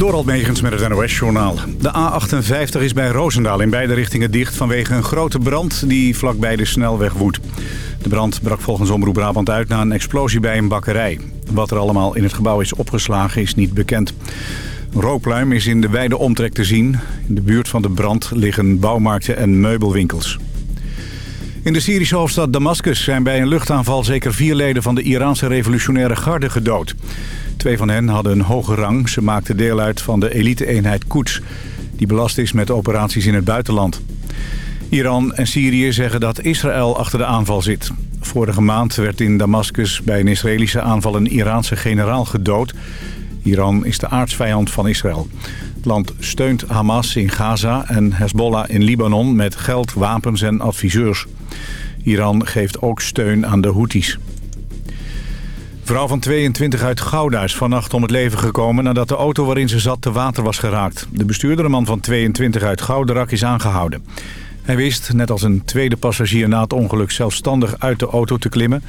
Door Megens met het NOS-journaal. De A58 is bij Roosendaal in beide richtingen dicht vanwege een grote brand die vlakbij de snelweg woedt. De brand brak volgens Omroep Brabant uit na een explosie bij een bakkerij. Wat er allemaal in het gebouw is opgeslagen is niet bekend. Rookpluim is in de wijde omtrek te zien. In de buurt van de brand liggen bouwmarkten en meubelwinkels. In de Syrische hoofdstad Damascus zijn bij een luchtaanval zeker vier leden van de Iraanse revolutionaire garde gedood. Twee van hen hadden een hoge rang. Ze maakten deel uit van de elite-eenheid Quds, die belast is met operaties in het buitenland. Iran en Syrië zeggen dat Israël achter de aanval zit. Vorige maand werd in Damascus bij een Israëlische aanval een Iraanse generaal gedood. Iran is de aardsvijand van Israël. Het land steunt Hamas in Gaza en Hezbollah in Libanon met geld, wapens en adviseurs. Iran geeft ook steun aan de Houthis. Vrouw van 22 uit Gouda is vannacht om het leven gekomen nadat de auto waarin ze zat te water was geraakt. De bestuurder, een man van 22 uit Gouderak, is aangehouden. Hij wist, net als een tweede passagier na het ongeluk, zelfstandig uit de auto te klimmen.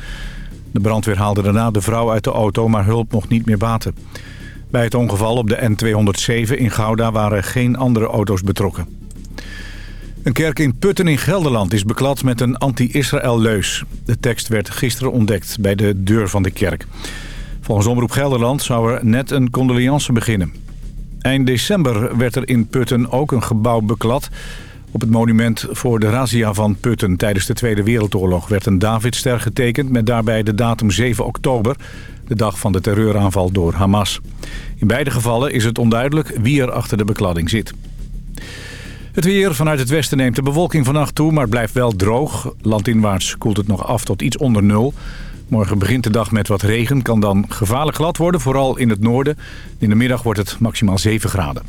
De brandweer haalde daarna de vrouw uit de auto, maar hulp mocht niet meer baten. Bij het ongeval op de N207 in Gouda waren geen andere auto's betrokken. Een kerk in Putten in Gelderland is beklad met een anti-Israël leus. De tekst werd gisteren ontdekt bij de deur van de kerk. Volgens Omroep Gelderland zou er net een condoleance beginnen. Eind december werd er in Putten ook een gebouw beklad. Op het monument voor de razzia van Putten tijdens de Tweede Wereldoorlog... werd een Davidster getekend met daarbij de datum 7 oktober... de dag van de terreuraanval door Hamas. In beide gevallen is het onduidelijk wie er achter de bekladding zit. Het weer vanuit het westen neemt de bewolking vannacht toe, maar blijft wel droog. Landinwaarts koelt het nog af tot iets onder nul. Morgen begint de dag met wat regen, kan dan gevaarlijk glad worden, vooral in het noorden. In de middag wordt het maximaal 7 graden.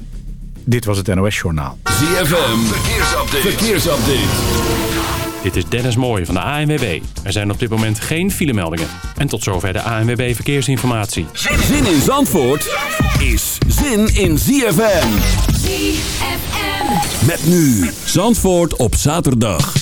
Dit was het NOS Journaal. ZFM, verkeersupdate. verkeersupdate. Dit is Dennis Mooij van de ANWB. Er zijn op dit moment geen filemeldingen. En tot zover de ANWB Verkeersinformatie. Zin in Zandvoort is zin in ZFM. ZFM. Met nu Zandvoort op zaterdag.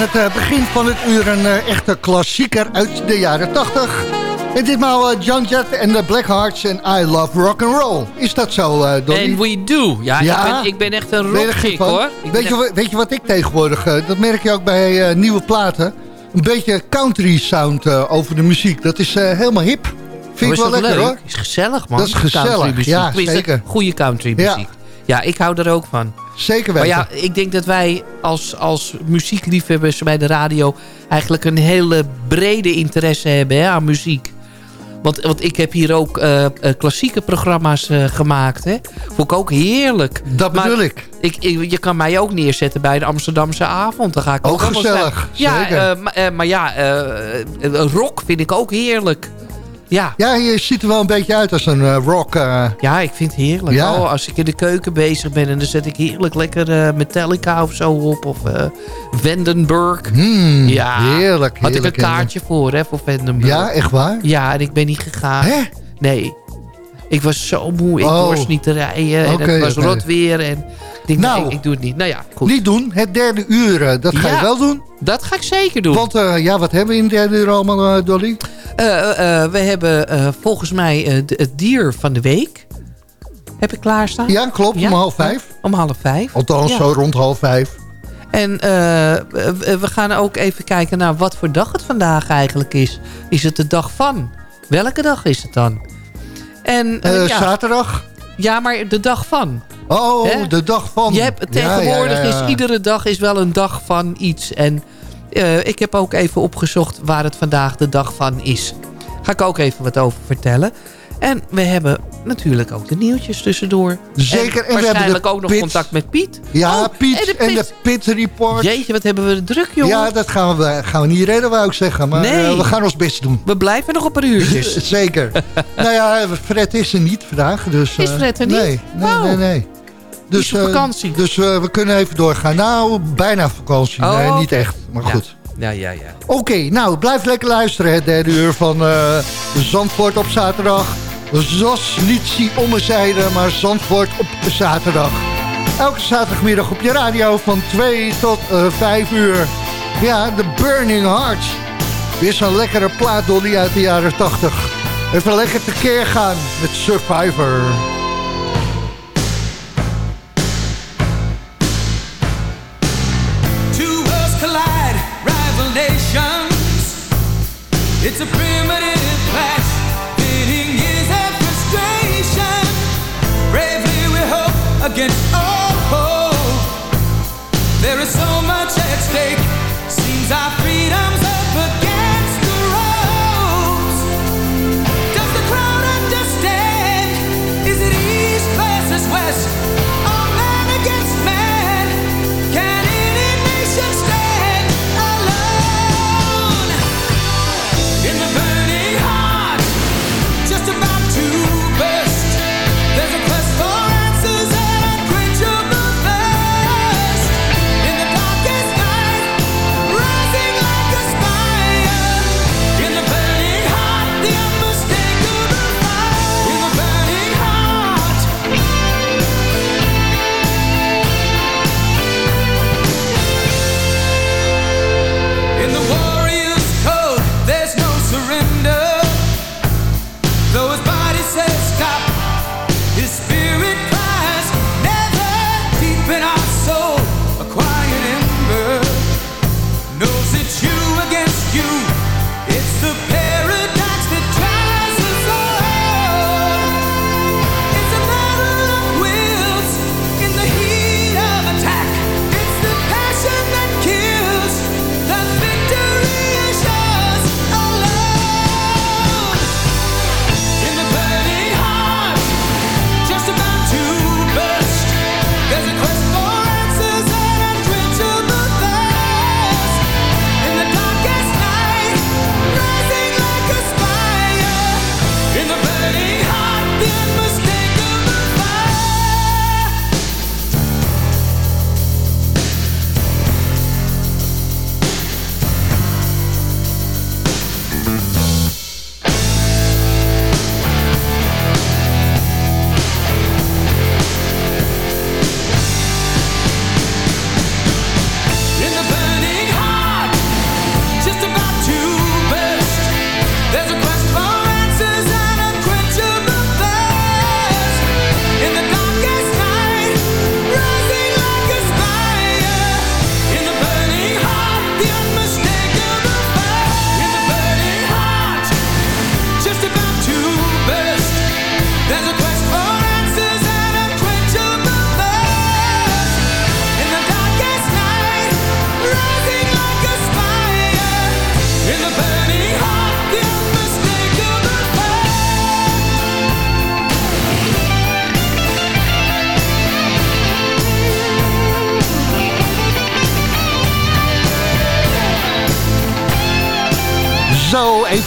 het eh, begin van het uur een uh, echte klassieker uit de jaren 80. En ditmaal John Jett en de Blackhearts en I Love Rock and Roll. Is dat zo, uh, Donnie? And we do. Ja, ja. Ik, ben, ik, ben, echt een rockgeek, hoor. Weet je, weet je, wat ik tegenwoordig... dat merk je ook bij nieuwe platen. Een beetje country sound over de muziek. Dat is helemaal hip. Vind oh, ik wel lekker, leuk? hoor. is gezellig, man. Dat is gezellig, ja, zeker. Goede country muziek. Ja. Ja, ik hou er ook van. Zeker weten. Maar ja, ik denk dat wij als, als muziekliefhebbers bij de radio... eigenlijk een hele brede interesse hebben hè, aan muziek. Want, want ik heb hier ook uh, klassieke programma's uh, gemaakt. Hè. Vond ik ook heerlijk. Dat bedoel ik. ik. Je kan mij ook neerzetten bij de Amsterdamse avond. Dan ga ik ook, ook gezellig. Ja, maar, maar, ja, rock vind ik ook heerlijk. Ja. ja, je ziet er wel een beetje uit als een uh, rock. Uh... Ja, ik vind het heerlijk. Ja. Oh, als ik in de keuken bezig ben en dan zet ik heerlijk lekker uh, Metallica of zo op. Of Vandenberg. Mm, ja, heerlijk, Had ik een kaartje voor, hè, voor Vandenberg. Ja, echt waar? Ja, en ik ben niet gegaan. Hè? Nee. Ik was zo moe. Ik oh. dorst niet te rijden. En het was rot weer. En denk, nou, ik, ik, doe het niet. Nou ja, goed. Niet doen. Het derde uur, dat ga je wel doen. Dat ga ik zeker doen. Want ja, wat hebben we in het derde uur allemaal, Dolly? Uh, we hebben volgens mij het dier van de week. Heb ik klaarstaan? Ja, klopt. Om half vijf. Om half vijf. Althans, zo rond half vijf. En we gaan ook even kijken naar wat voor dag het vandaag eigenlijk is. Is het de dag van? Welke dag is het dan? En, ja. Zaterdag? Ja, maar de dag van. Oh, de dag van. Je hebt, tegenwoordig is iedere dag is wel een dag van iets. En uh, ik heb ook even opgezocht waar het vandaag de dag van is. Ga ik ook even wat over vertellen. En we hebben natuurlijk ook de nieuwtjes tussendoor. Zeker. En, waarschijnlijk ook nog contact met Piet. Ja, oh, Piet en de, Pit. en de Pit Report. Jeetje, wat hebben we druk, jongen. Ja, dat gaan we, gaan we niet redden, wou ik zeggen. Maar nee. uh, we gaan ons best doen. We blijven nog een paar uurtjes. Zeker. nou ja, Fred is er niet vandaag. Dus, uh, is Fred er niet? Nee, nee, nee. nee. Dus, uh, vakantie. Dus we kunnen even doorgaan. Nou, bijna vakantie. Oh, nee, niet echt. Maar goed. Ja, ja, ja. Oké, nou, blijf lekker luisteren. Het derde uur van uh, Zandvoort op zaterdag. Zos niet zie ommezijde, maar Zandvoort op zaterdag. Elke zaterdagmiddag op je radio van 2 tot uh, eh, 5 uur. Ja, de Burning Hearts. Weer zo'n lekkere plaat dolly uit de jaren 80. Even lekker tekeer gaan met Survivor.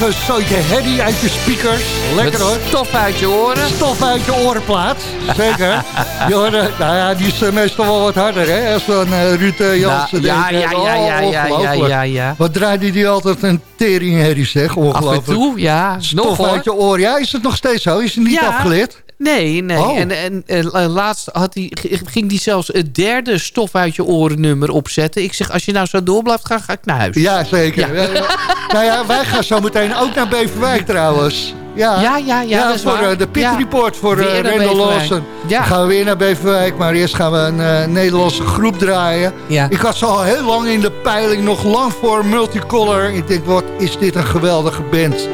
Even een stootje herrie uit je speakers. Lekker hoor. stof uit je oren. Stof uit je orenplaat. Zeker. je hoorde, nou ja, die is uh, meestal wel wat harder, hè? Als dan uh, Ruud uh, Jansen nou, ja. Ja, ja, ja, ja, ja, ja, ja, Wat draaide die altijd een teringherrie, zeg? Ongelooflijk. Af en toe, ja. Stof nog, uit je oren. Ja, is het nog steeds zo? Is het niet afgeleerd? Nee, nee. Oh. En, en, en laatst had die, ging hij zelfs het derde stof uit je oren nummer opzetten. Ik zeg, als je nou zo door blijft gaan, ga ik naar huis. Ja, zeker. Ja. Ja, ja. nou ja, wij gaan zo meteen ook naar Beverwijk trouwens. Ja, Ja, ja, ja, dat is voor waar. uh, de Pit. Report voor uh, Beverwijk. Lawson. Ja. Dan gaan we weer naar Beverwijk, maar eerst gaan we een uh, Nederlandse groep draaien. Ja. Ik had ze al heel lang in de peiling, nog lang voor Multicolor. Ik denk, wat is dit een geweldige band.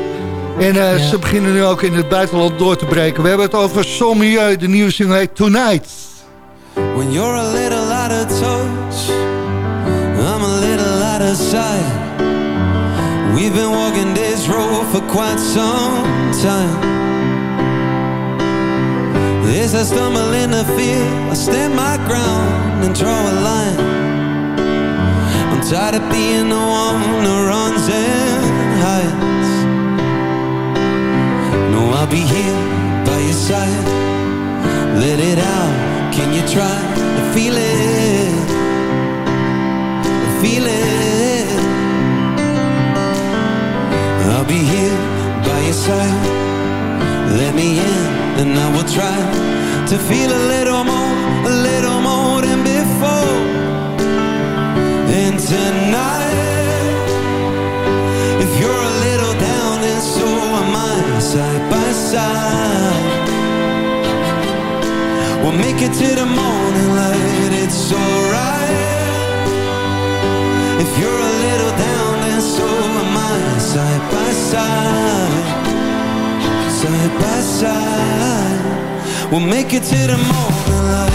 En uh, Ja. ze beginnen nu ook in het buitenland door te breken. We hebben het over Sommieu, de nieuwe single heet Tonight. When you're a little out of touch, I'm a little out of sight. We've been walking this road for quite some time. As I stumble in the fear, I stand my ground and draw a line. I'm tired of being the one who runs and hides. I'll be here by your side. Let it out. Can you try to feel it? Feel it. I'll be here by your side. Let me in, and I will try to feel a little more, a little more than before. And tonight, side. We'll make it to the morning light, it's alright. If you're a little down and so am I. Side by side. Side by side. We'll make it to the morning light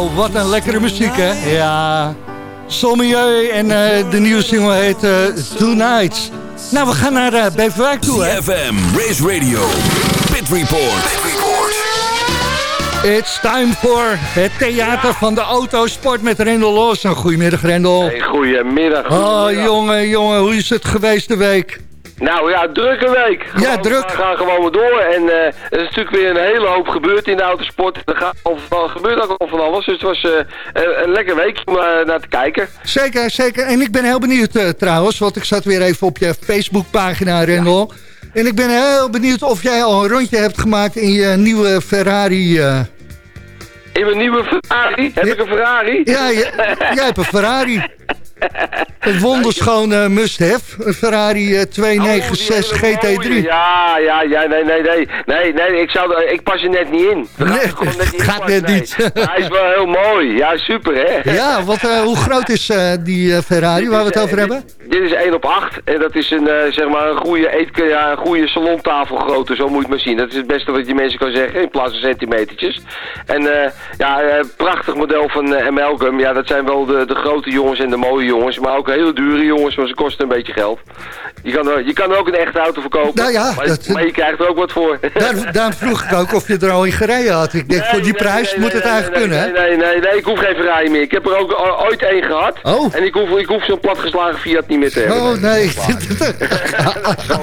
wauw. Wat een lekkere muziek, hè? Ja. Sommieu en uh, de nieuwe single heet uh, Tonight. Nou, we gaan naar uh, Beverwijk toe, hè? CFM, Race Radio, Pit Report. Pit Report. It's time for het theater van de autosport met Rendel Lawson. Goedemiddag, Rendel. Hey, goedemiddag. Oh, goedemiddag. jongen, jongen, hoe is het geweest de week? Nou ja, drukke week. Ja, druk. We gaan gewoon maar door. En eh, er is natuurlijk weer een hele hoop gebeurd in de autosport. Er gaat, of, er gebeurt ook al van alles. Dus het was eh, een, een lekker week om eh, naar te kijken. Zeker, zeker. En ik ben heel benieuwd trouwens, want ik zat weer even op je Facebookpagina, Rendel. En ik ben heel benieuwd of jij al een rondje hebt gemaakt in je nieuwe Ferrari. In mijn nieuwe Ferrari. Heb Ja. ik een Ferrari? Ja, jij hebt een Ferrari. Een wonderschone must-have. Een Ferrari eh, 296 Oh, die hele mooie. GT3. Ja, ja, ja, nee, nee, nee. Nee, nee, ik, zou, ik pas er net niet in. Nee, net niet in gaat net nee. niet. Hij is wel heel mooi. Ja, super, hè? Ja, wat, eh, hoe groot is eh, die eh, Ferrari waar we het over hebben? Dit is 1 op 8 en dat is een, eh, zeg maar een goede, eet, ja, een goede salontafelgrootte, zo moet je het maar zien. Dat is het beste wat je mensen kan zeggen, in plaats van centimetertjes. En eh, ja, eh, prachtig model van eh Amalgam. Ja, dat zijn wel de, de grote jongens en de mooie jongens, maar ook hele dure jongens, maar ze kosten een beetje geld. Je kan er, je kan er ook een echte auto verkopen, Nou ja, maar, dat- maar je krijgt er ook wat voor. Daar, daarom vroeg ik ook of je er al in gereden had. Ik denk, Nee, voor die nee, prijs nee, moet nee, het eigenlijk nee, kunnen, hè? nee, nee, nee, nee, ik hoef geen Ferrari meer. Ik heb er ook o- ooit één gehad. Oh. En ik hoef, ik hoef zo'n platgeslagen Fiat niet meer te hebben. Oh, nee.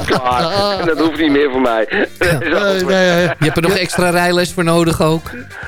Klaar. Dat hoeft niet meer voor mij. Je hebt er nog extra rijles voor nodig ook.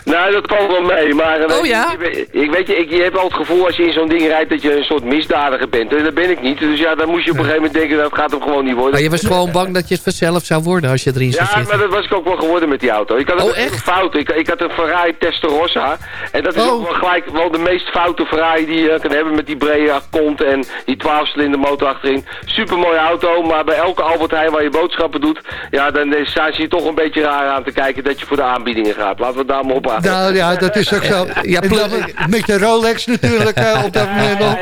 Nou, dat valt wel mee. Maar eh, Oh, ja? ik, ik weet je, ik, je hebt al het gevoel als je in zo'n ding rijdt dat je een soort misdadiger bent. En dat ben ik niet. Dus ja, dan moest je op een gegeven moment denken dat gaat hem gewoon niet worden. Maar je was gewoon bang dat je het vanzelf zou worden als je erin zou Ja, maar dat was ik ook wel geworden met die auto. Ik had Oh, echt? fout. Ik, ik had een Ferrari Testarossa. En dat is Oh. ook wel gelijk wel de meest foute Ferrari die je kan hebben met die brede kont en die 12-cilinder motor achterin. Super mooie auto, maar bij elke Albert Heijn waar je boodschappen doet, ja, dan staan ze je toch een beetje raar aan te kijken dat je voor de aanbiedingen gaat. Laten we het daar maar op houden. Nou ja, dat is ook zo. Ja, met je Rolex natuurlijk op dat moment nog.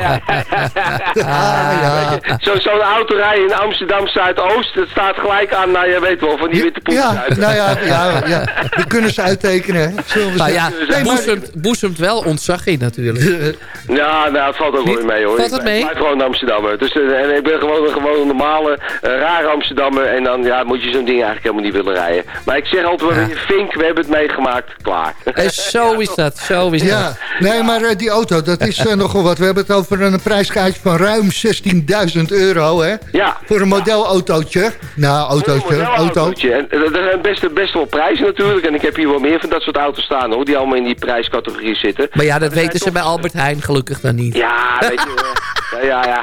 Ah, ja. Zo- Zo'n auto in Amsterdam Zuidoost, dat staat gelijk aan, nou je weet wel, van die witte poepjes Ja, nou ja, ja, ja, we kunnen ze uittekenen. hè, Zullen we Nou ja. Nee, boezemt, boezemt wel ontzag in natuurlijk. Ja, nou, het valt ook wel mee hoor. Valt het ben- mee? Ik blijf gewoon Amsterdammer. Dus, eh, en ik ben gewoon een, gewoon een normale, eh, rare Amsterdammer. En dan ja, moet je zo'n ding eigenlijk helemaal niet willen rijden. Maar ik zeg altijd wel weer, Fink, we hebben het meegemaakt, klaar. En zo is dat, zo is Ja, dat. nee, maar eh, die auto, dat is eh, nogal wat. We hebben het over een prijskaartje van ruim 16.000 euro, hè? Ja. Voor een modelautootje. Nou, autootje, Een auto. En eh, er zijn best, best wel prijzen natuurlijk. En ik heb hier wel meer van dat soort auto's staan hoor, die allemaal in die prijscategorie zitten. Maar ja, dat weten ze toch- bij Albert Heijn gelukkig dan niet. Ja, weet je wel. Ja, ja, ja.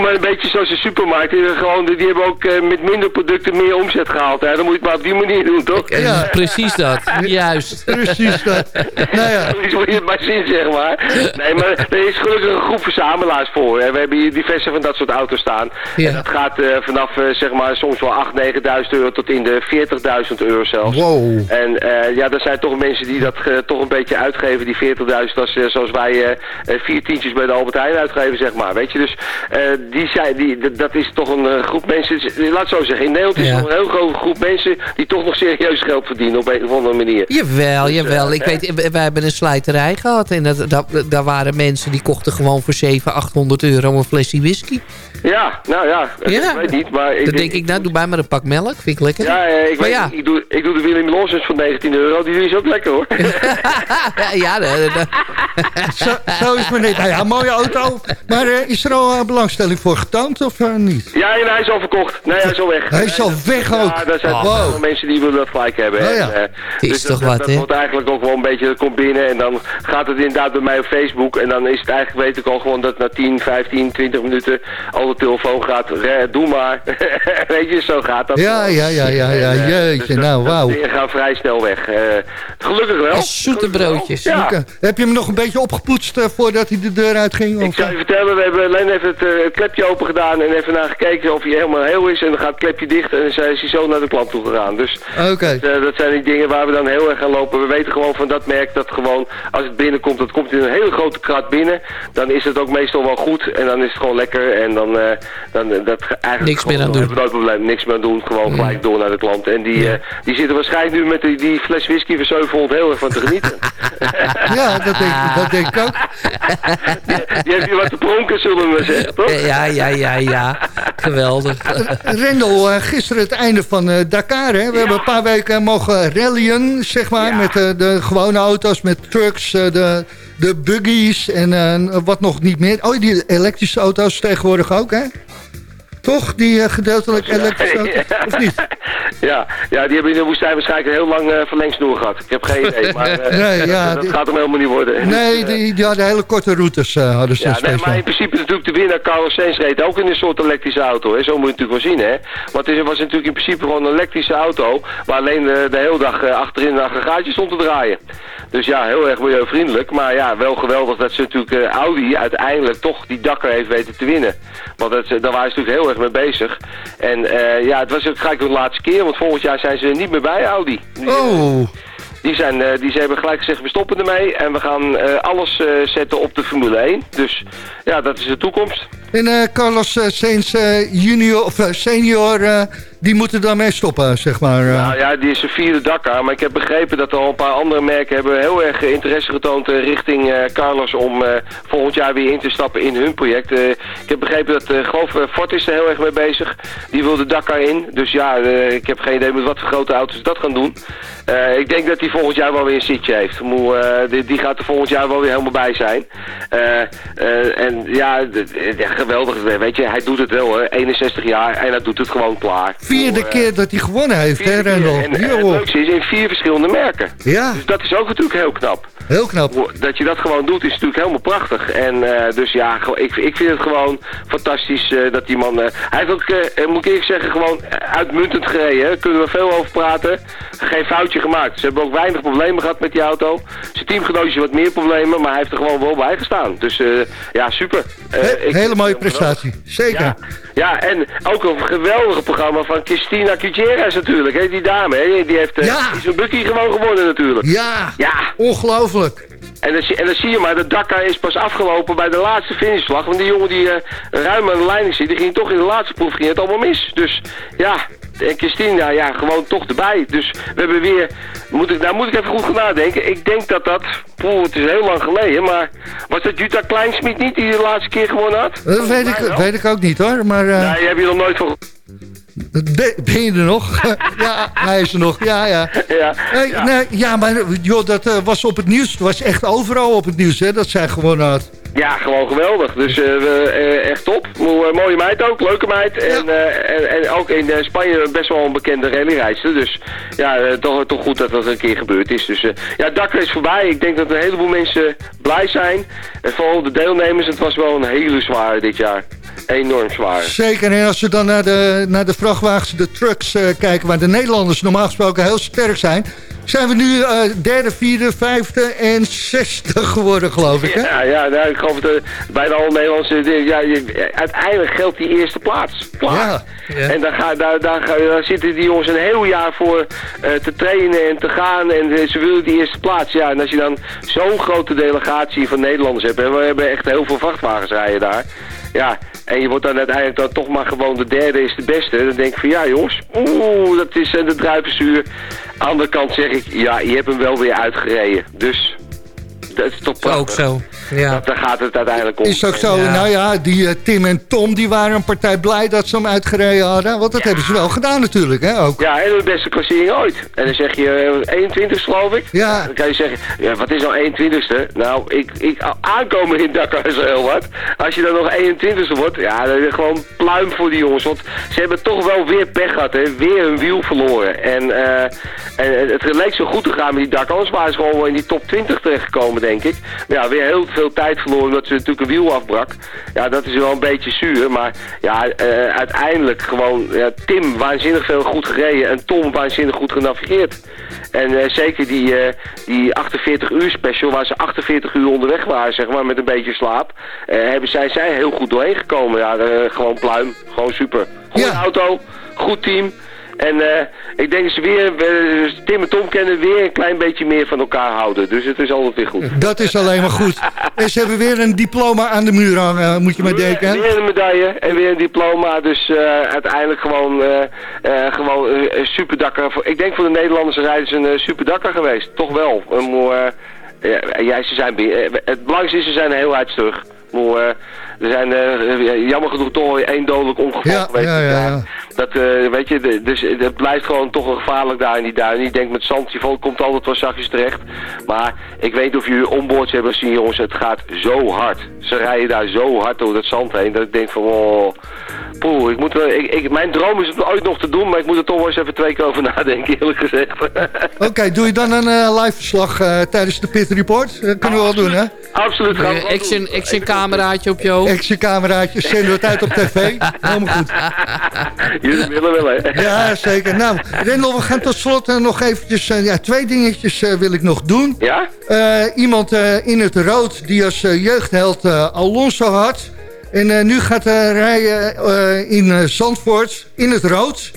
Maar een beetje zoals de supermarkt. Die, hebben gewoon, die hebben ook eh, met minder producten meer omzet gehaald. Hè. Dan moet je het maar op die manier doen, toch? Ja. Precies dat, juist. Precies dat. Nou ja, moet je het maar zien, zeg maar. Nee, maar er is gelukkig een groep verzamelaars voor. Hè. We hebben hier diverse van dat soort auto's staan. Ja. En dat gaat eh, vanaf, eh, zeg maar, soms wel 8.000, 9.000 euro tot in de 40.000 euro zelfs. wow. En eh, ja, er zijn toch mensen die dat toch een beetje uitgeven, die 40.000, als, eh, zoals wij eh, eh, vier tientjes bij de Albert Heijn uitgeven, zeg maar. Weet je, dus eh, die zijn, die, dat is toch een eh, groep mensen, dus, eh, laat het zo zeggen, in Nederland is Ja. er een heel grote groep mensen die toch nog serieus geld verdienen op een of andere manier. Jawel, jawel. Ik weet, we- wij hebben een slijterij gehad. En dat, dat, daar waren mensen die kochten gewoon voor 700, 800 euro een flesje whisky. Ja, nou ja, Ja. ik weet niet, maar... Ik Dan denk ik, nou, doe bij maar een pak melk. Vind ik lekker. Ja, ik, weet, ja. ik, doe, ik doe de Willem Lawsons van 19 euro, die is ook lekker hoor. ja, Zo, zo is het niet. Nou ja, mooie auto. Maar is er al eh, belangstelling voor getoond of eh, niet? ja, en hij is al verkocht. Nee, hij is al weg. Hij is al weg ook. Ja, daar zijn Oh. Wow. mensen die willen dat gelijk hebben. Oh ja. En, eh, is dus toch dat, wat, dat wordt eigenlijk ook wel een beetje, dat komt binnen en dan gaat het inderdaad bij mij op Facebook. En dan is het eigenlijk, weet ik al gewoon dat na 10, 15, 20 minuten al de telefoon gaat. Doe maar. weet je, zo gaat dat. Ja, ja, ja, ja, ja. En, eh, Jeetje, dus dat- nou, wauw. dingen gaan vrij snel weg. Eh, gelukkig wel. Als zoete broodjes. Ja. Heb je hem nog een beetje opgepoetst voordat hij de deur uitging? Ik Of, zou je vertellen, we hebben alleen even het, het klepje open gedaan en even naar gekeken of hij helemaal heel is. En dan gaat het klepje dicht en dan is hij zo naar de klant toe gegaan. Dus eh, dat zijn die dingen waar we dan heel erg aan lopen. We weten gewoon van dat merk dat gewoon, als het binnenkomt, dat komt in een hele grote krat binnen. Dan is het ook meestal wel goed en dan is het gewoon lekker. En dan, eh, dan eh, dat ge- eigenlijk Niks meer aan doen. nooit probleem, niks meer aan doen. Gewoon gelijk door naar de klant. En die, eh, die zitten waarschijnlijk nu met die, die fles whisky voor 700 heel erg van te genieten. Ja, dat denk, dat denk ik ook. die heeft hier wat te pronken, zullen we zeggen, toch? Ja, ja, ja, ja. Geweldig. Rendel, eh, gisteren het einde van eh, Dakar. Hè? We hebben een paar weken mogen rallyen, zeg maar. Ja. Met eh, de gewone auto's, met trucks, eh, de, de buggies en eh, wat nog niet meer. Oh, die elektrische auto's tegenwoordig ook, hè? Toch? Die eh, gedeeltelijk elektrische auto? Of niet? Ja, ja, die hebben in de woestijn waarschijnlijk een heel lang eh, verlengsnoer gehad. Ik heb geen idee, maar eh, Nee, ja, dat die- gaat hem helemaal niet worden. Nee, die, die hadden hele korte routes, hadden ze Ja, nee, maar in principe natuurlijk de winnaar Carlos Sainz reed ook in een soort elektrische auto. Hè. Zo moet je het natuurlijk wel zien. Hè. Want het was natuurlijk in principe gewoon een elektrische auto... waar alleen eh, de hele dag achterin een aggregaatje stond te draaien. Dus ja, heel erg milieuvriendelijk. Maar ja, wel geweldig dat ze natuurlijk Audi uiteindelijk toch die Dakar heeft weten te winnen. Want dat, daar waren ze natuurlijk heel erg mee bezig. En eh, ja, het was ook gelijk de laatste keer. Want volgend jaar zijn ze niet meer bij Audi. Die, Oh, die, zijn, eh, die ze hebben gelijk gezegd, we stoppen ermee en we gaan eh, alles eh, zetten op de Formule 1. Dus ja, dat is de toekomst. En eh, Carlos eh, Sainz eh, junior, of senior, die moeten daarmee stoppen, zeg maar. Nou ja, die is een vierde Dakar, maar ik heb begrepen dat al een paar andere merken hebben heel erg interesse getoond richting Carlos om volgend jaar weer in te stappen in hun project. Ik heb begrepen dat, geloof Ford is er heel erg mee bezig. Die wil de Dakar in, dus ja, ik heb geen idee met wat voor grote auto's dat gaan doen. Ik denk dat hij volgend jaar wel weer een zitje heeft. Die, die gaat er volgend jaar wel weer helemaal bij zijn. En ja, ja, geweldig. Weet je, hij doet het wel, hè. 61 jaar en hij doet het gewoon klaar. Vierde eh, keer dat hij gewonnen heeft, hè. Rendel? En, en het leukste is in vier verschillende merken. Ja, Dus dat is ook natuurlijk heel knap. heel knap. Dat je dat gewoon doet is natuurlijk helemaal prachtig. En eh, dus ja, ik, ik vind het gewoon fantastisch eh, dat die man... eh, hij heeft ook, moet ik eerlijk zeggen, gewoon uitmuntend gereden. Kunnen we veel over praten. Geen foutje gemaakt. Ze hebben ook weinig problemen gehad met die auto. Zijn teamgenootjes wat meer problemen, maar hij heeft er gewoon wel bij gestaan. Dus ja, super. He- ik- hele mooie prestatie, zeker. ja, ja, en ook een geweldig programma van Christina Gutierrez natuurlijk. Hè? Die dame, hè? die heeft eh Ja. is een bukkie gewoon gewonnen natuurlijk. Ja, Ja, ongelooflijk. En dan, zie- en dan zie je maar, de Dakar is pas afgelopen bij de laatste finishvlag. Want die jongen die eh, ruim aan de leiding zit, die ging toch in de laatste proef ging het allemaal mis. Dus ja, en Christina, ja, gewoon toch erbij. Dus we hebben weer, moet ik, nou moet ik even goed gaan nadenken. Ik denk dat dat, poeh, het is heel lang geleden, maar was dat Jutta Kleinsmit niet die de laatste keer gewonnen had? Dat weet ik, weet ik ook niet hoor, maar eh, Nee, heb je nog nooit van ben je er nog? ja, hij is er nog, ja, ja. ja. Hey, ja. Nee, ja, maar joh, dat eh, was op het nieuws. Het was echt overal op het nieuws, hè, dat zij gewonnen had. Ja, gewoon geweldig. Dus eh, eh, echt top. Mo- eh, mooie meid ook, leuke meid. En, eh, en, en ook in eh, Spanje best wel een bekende rallyrijdster. Dus ja, eh, toch, toch goed dat dat een keer gebeurd is. Dus eh, ja, Dakar is voorbij. Ik denk dat een heleboel mensen blij zijn. En vooral de deelnemers. Het was wel een hele zware dit jaar. Enorm zwaar. Zeker, en als we dan naar de, naar de vrachtwagens, de trucks eh, kijken... waar de Nederlanders normaal gesproken heel sterk zijn... zijn we nu eh, derde, vierde, vijfde en zesde geworden, geloof ik, hè? Ja, ja nou, ik geloof dat eh, bijna alle Nederlandse ja, je- uiteindelijk geldt die eerste plaats. Ja, ja. En daar, ga, daar, daar, ga- daar zitten die jongens een heel jaar voor te trainen en te gaan. En ze willen die eerste plaats. Ja, en als je dan zo'n grote delegatie van Nederlanders hebt. En we hebben echt heel veel vrachtwagens rijden daar. Ja, en je wordt dan uiteindelijk dan toch maar gewoon de derde is de beste. Dan denk ik van ja jongens, oeh, dat is eh, de druipenstuur. Aan de andere kant zeg ik, ja, je hebt hem wel weer uitgereden. Dus, dat is toch prachtig. Ook zo. Ja. Daar gaat het uiteindelijk om. Is ook zo, Ja. nou ja, die eh, Tim en Tom die waren een partij blij dat ze hem uitgereden hadden. Want dat hebben ze wel gedaan natuurlijk, hè, ook. Ja, en de beste klassering ooit. En dan zeg je eh, 21 geloof ik. Ja. Dan kan je zeggen, ja, wat is nou 21ste? Nou, ik, ik, aankomen in Dakar is heel wat. Als je dan nog 21ste wordt, ja, dan is het gewoon pluim voor die jongens. Want ze hebben toch wel weer pech gehad, hè. Weer een wiel verloren. En, eh, en het leek zo goed te gaan met die Dakar. Anders waren ze gewoon wel in die top 20 terechtgekomen, denk ik. Maar ja, weer heel veel tijd verloren omdat ze natuurlijk een wiel afbrak. Ja, dat is wel een beetje zuur. Maar ja, eh, uiteindelijk gewoon ja, Tim waanzinnig veel goed gereden en Tom waanzinnig goed genavigeerd. En eh, zeker die, eh, die 48 uur special, waar ze 48 uur onderweg waren, zeg maar, met een beetje slaap, hebben zij, zij heel goed doorheen gekomen. Ja, gewoon pluim, gewoon super. Goede Ja. auto, goed team. En eh, ik denk dat ze weer, eh, Tim en Tom kennen weer een klein beetje meer van elkaar houden. Dus het is altijd weer goed. Dat is alleen maar goed. En ze hebben weer een diploma aan de muur hangen, moet je maar denken. Weer een medaille en weer een diploma. Dus eh, uiteindelijk gewoon, eh eh, gewoon eh, een superdakker. Ik denk voor de Nederlandse rijders een uh, superdakker geweest. Toch wel. Een eh, ja, ja, ze zijn, eh, het belangrijkste is, ze zijn heel uit terug. Eh, er zijn eh, jammer genoeg toch al één dodelijk ongeval Ja, geweest. ja, ja. Dat, eh, weet je, de- dus het blijft gewoon toch wel gevaarlijk daar in die duinen. Ik denk met zandniveau komt altijd wel zachtjes terecht. Maar ik weet niet of jullie onboards hebben gezien, jongens. Het gaat zo hard. Ze rijden daar zo hard door dat zand heen. Dat ik denk van, oh... Poeh, ik moet, wel- ik, ik, mijn droom is het ooit nog te doen, maar ik moet er toch wel eens even twee keer over nadenken, eerlijk gezegd. Oké, doe je dan een eh, live verslag eh, tijdens de Pit Report? Dat kunnen we wel doen, hè? Absoluut gaan we wel action, doen. action cameraatje op je hoofd. Action cameraatjes, zenden we het uit op tv. Helemaal goed. Jullie willen wel, hè? Ja, zeker. Nou, Rendel, we gaan tot slot eh, nog eventjes... eh, ja, twee dingetjes wil ik nog doen. Ja? Eh, iemand eh, in het rood die als eh, jeugdheld eh, Alonso had. En eh, nu gaat rijden eh, in eh, Zandvoort in het rood.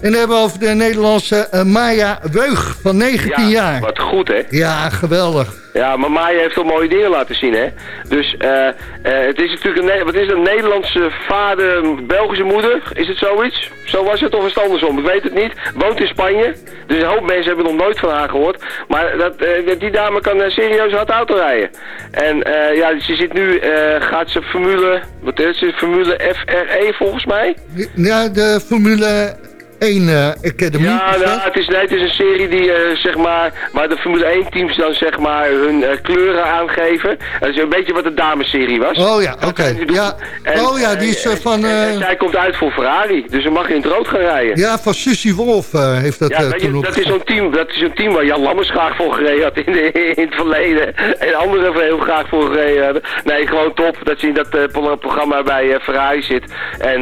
En dan hebben we over de Nederlandse eh, Maya Weug van 19 ja, jaar. Wat goed, hè? Ja, geweldig. Ja, maar Maya heeft wel mooie dingen laten zien, hè? Dus eh, eh, het is natuurlijk een, wat is het, een Nederlandse vader, Belgische moeder. Is het zoiets? Zo was het of is het andersom? Ik weet het niet. Woont in Spanje. Dus een hoop mensen hebben nog nooit van haar gehoord. Maar dat, die dame kan serieus hard auto rijden. En ja, ze zit nu, gaat ze Formule, wat is het, Formule FRE volgens mij? Ja, de Formule 1 eh, Academy. Ja, nou, het, is, nee, het is een serie die, eh, zeg maar, waar de Formule 1 teams dan zeg maar hun eh, kleuren aangeven. Dat is een beetje wat de dameserie was. Oh ja, oké. Ja. En, Oh ja, die is van... en- en zij komt uit voor Ferrari, dus ze mag in het rood gaan rijden. ja, van Susie Wolf heeft dat Ja, toen dat is zo'n team, dat is zo'n team waar Jan Lammers graag voor gereden had in, de, in het verleden. En anderen er heel graag voor gereden hadden. Nee, gewoon top dat ze in dat pro- programma bij Ferrari zit. En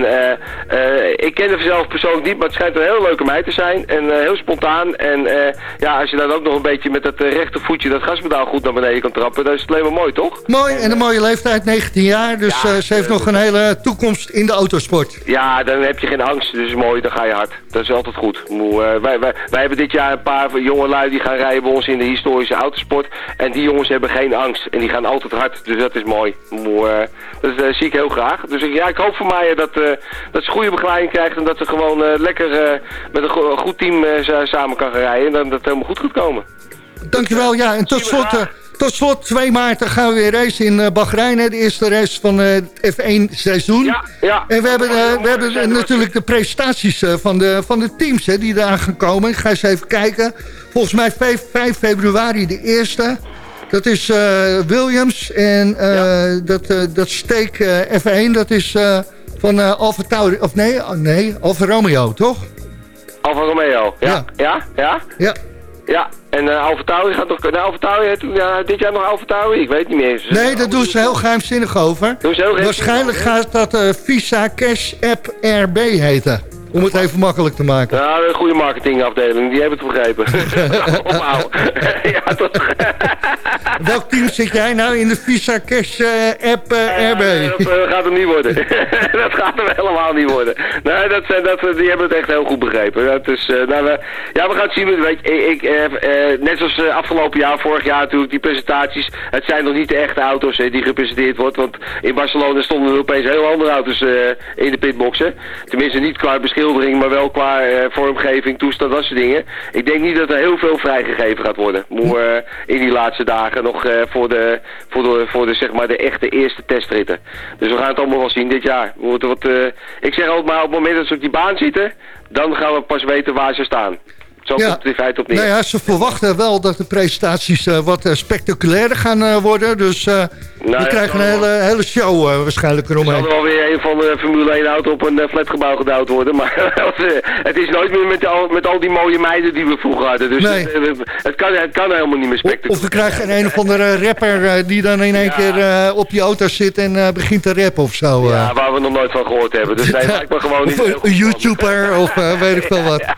ik ken haar zelf persoonlijk niet, maar het schijnt een heel leuke meid te zijn. En eh, heel spontaan. En eh, ja, als je dan ook nog een beetje met dat eh, rechtervoetje dat gaspedaal goed naar beneden kan trappen, dan is het alleen maar mooi, toch? Mooi, en een mooie leeftijd, 19 jaar. Dus Ja, ze heeft nog een hele toekomst in de autosport. Ja, dan heb je geen angst, dus mooi, dan ga je hard. Dat is altijd goed. Moe, wij, wij, wij hebben dit jaar een paar jonge lui die gaan rijden bij ons in de historische autosport. En die jongens hebben geen angst en die gaan altijd hard, dus dat is mooi. Moe, dat zie ik heel graag. Dus ja, ik hoop voor mij dat, dat ze goede begeleiding krijgt en dat ze gewoon lekker eh, met een go- goed team eh, samen kan gaan rijden. En dan dat het helemaal goed gaat komen. Dankjewel, ja. En tot slot, eh, tot slot 2 maart gaan we weer racen in Bahrein. hè, De eerste race van het F1 seizoen. Ja, ja. En we hebben, we hebben natuurlijk de presentaties eh, van, de, van de teams hè, die eraan gaan komen. Ik ga eens even kijken. Volgens mij 5, 5 februari de eerste. Dat is eh, Williams. En eh, dat, eh, dat steek eh, F1, dat is van Alfa Tauri. Of nee, oh, nee, Alfa Romeo, toch? Alfa Romeo. Ja, Ja. ja, ja. Ja. ja. En uh, Alfa Tauri gaat toch... Nou, Alfa Tauri, heeft ja, dit jaar nog Alfa Tauri? Ik weet niet meer. Ze- Nee, daar doen ze heel geheimzinnig over. Doen ze heel Waarschijnlijk gaat dat Visa Cash App RB heten. Om het even makkelijk te maken. Ja, een goede marketingafdeling, die hebben het begrepen. Ophouden. ja, toch. Welk team zit jij nou in de Visa Cash eh, App eh, RB? Nee, dat eh, gaat hem niet worden. dat gaat hem helemaal niet worden. Nee, dat, zijn- dat, die hebben het echt heel goed begrepen. Dat is, nou, we, ja, we gaan het zien. Weet je, ik, net zoals afgelopen jaar, vorig jaar natuurlijk, die presentaties. Het zijn nog niet de echte auto's die gepresenteerd wordt. Want in Barcelona stonden er opeens heel andere auto's in de pitboxen. Tenminste niet qua maar wel qua eh, vormgeving, toestand, dat soort dingen. Ik denk niet dat er heel veel vrijgegeven gaat worden. Moet, eh, in die laatste dagen nog eh, voor, de, voor, de, voor de, zeg maar, de echte eerste testritten. Dus we gaan het allemaal wel zien dit jaar. Wat, ik zeg altijd maar, op het moment dat ze op die baan zitten, dan gaan we pas weten waar ze staan. Zo Ja. komt het in feite op neer. Nou ja, ze verwachten wel dat de presentaties eh, wat eh, spectaculairder gaan eh, worden. Dus eh, we krijgen een hele, hele show waarschijnlijk Er zal eromheen. er wel weer een van de Formule 1 auto op een flatgebouw gedouwd worden. Maar het is nooit meer met al, met al die mooie meiden die we vroeger hadden. Dus Nee. het, het, kan, het kan helemaal niet meer spectaculair. Of we krijgen een, een of andere rapper die dan in één Ja. keer op die auto zit en begint te rappen of zo. Ja, waar we nog nooit van gehoord hebben. Dus nee, lijkt me gewoon niet of een. YouTuber of weet ik veel wat. Ja.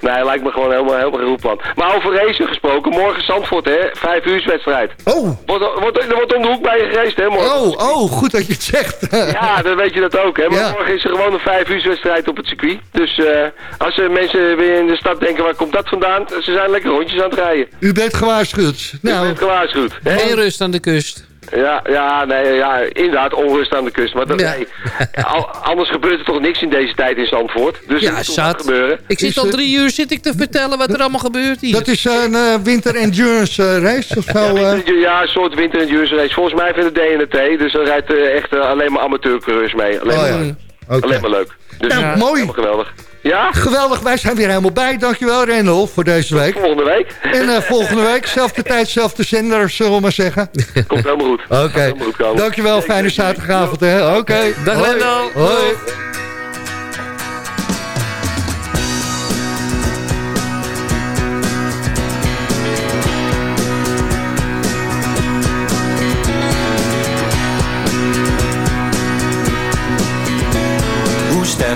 Nee, lijkt me gewoon helemaal, helemaal geen goed plan. Maar over racen gesproken, morgen Zandvoort, hè? Vijf uur wedstrijd. Oh, Wordt, wordt, er wordt om de hoek bij je geraced, hè, morgen? oh, oh, goed dat je het zegt. Ja, dan weet je dat ook, hè. Maar Ja. morgen is er gewoon een vijf uur wedstrijd op het circuit. Dus eh, als er mensen weer in de stad denken, waar komt dat vandaan? Ze zijn lekker rondjes aan het rijden. U bent gewaarschuwd. Nou, Nou, het gewaarschuwd. hè? Geen rust aan de kust. Ja, ja, nee, ja, inderdaad, onrust aan de kust. Maar dat, Ja. nee, al- anders gebeurt er toch niks in deze tijd in Zandvoort. Dus er Ja, moet zat. wat gebeuren. Ik zit Is al het- drie uur zit ik te vertellen wat er allemaal gebeurt hier. dat is een eh, winter endurance eh, race of zo. Ja, eh. winter- ja, een soort winter endurance race. Volgens mij vindt het DNT, dus dan rijdt echt alleen maar amateurcoureurs mee. Alleen, Oh, maar, alleen maar leuk. Dus Nou, ja, mooi. helemaal geweldig. Ja, Geweldig, wij zijn weer helemaal bij. Dankjewel Rendel voor deze week. volgende week. En eh, volgende week, zelfde tijd, zelfde zender, zullen we maar zeggen. Komt helemaal goed. Oké, Helemaal goed komen. dankjewel, fijne zaterdagavond. hè. Oké, Dag Hoi. Rendel. Hoi.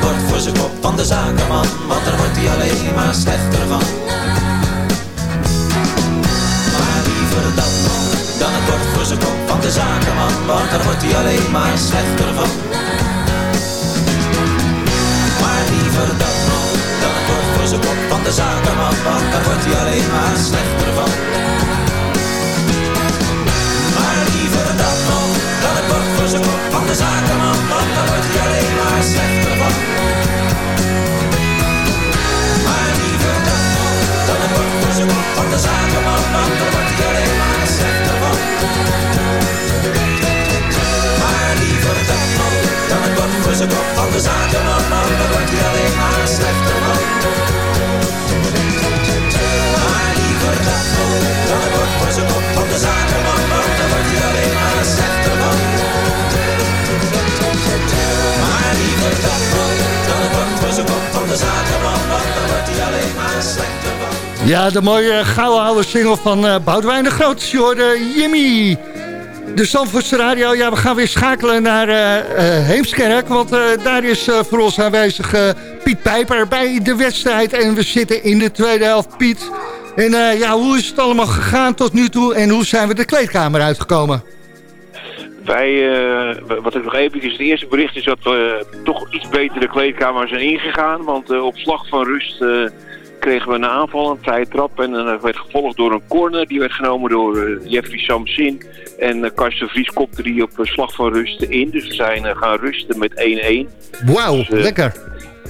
Bord voor zijn kop van de zakenman, want daar wordt hij alleen maar slechter van. Maar liever dat dan het bord voor zijn kop van de zakenman, want daar wordt hij alleen maar slechter van. Maar liever dat dan het bord voor zijn kop van de zakenman, want daar wordt hij alleen maar slechter van. Van de zakenman, want daar wordt hij alleen maar slechter van. Maar liever dat dan voor zijn kop van de zakenman, want daar wordt hij alleen maar slechter van. Maar liever dat dan het bord kop van de zakenman, want daar wordt hij alleen maar slechter van. Maar liever dat dan het bord kop van de zakenman, want daar wordt hij alleen maar slechter van. Ja, de mooie gouden oude single van uh, Boudewijn de Groot. Jorde Jimmy. De Zandvoortse Radio. Ja, we gaan weer schakelen naar uh, uh, Heemskerk. Want daar is voor ons aanwezig Piet Pijper bij de wedstrijd. En we zitten in de tweede helft, Piet. En ja, hoe is het allemaal gegaan tot nu toe? En hoe zijn we de kleedkamer uitgekomen? Wij, wat ik nog even is, het eerste bericht is dat we toch iets beter de kleedkamer zijn ingegaan. Want op slag van rust kregen we een aanval, een vrije trap. En dat werd gevolgd door een corner. Die werd genomen door Jeffrey Samsin. En Karsten Vries kopte die op slag van rust in. Dus we zijn gaan rusten met 1-1. Wauw, dus, lekker.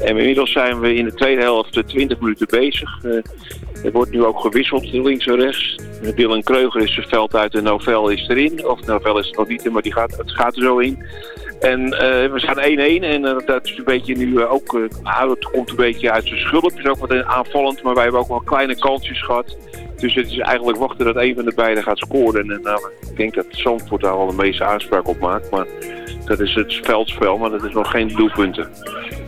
En inmiddels zijn we in de tweede helft 20 minuten bezig. Er wordt nu ook gewisseld links en rechts. Dylan Kreuger is veld uit en Novel is erin. Of Novel is het nog niet maar die gaat, het gaat er zo in. En uh, we staan 1-1 en uh, dat is een beetje nu ook, het komt een beetje uit zijn schulp. Is ook wat aanvallend, maar wij hebben ook wel kleine kansjes gehad. Dus het is eigenlijk wachten dat een van de beiden gaat scoren. En nou, ik denk dat Zandvoort daar wel de meeste aanspraak op maakt. Maar dat is het veldspel, maar dat is nog geen doelpunten.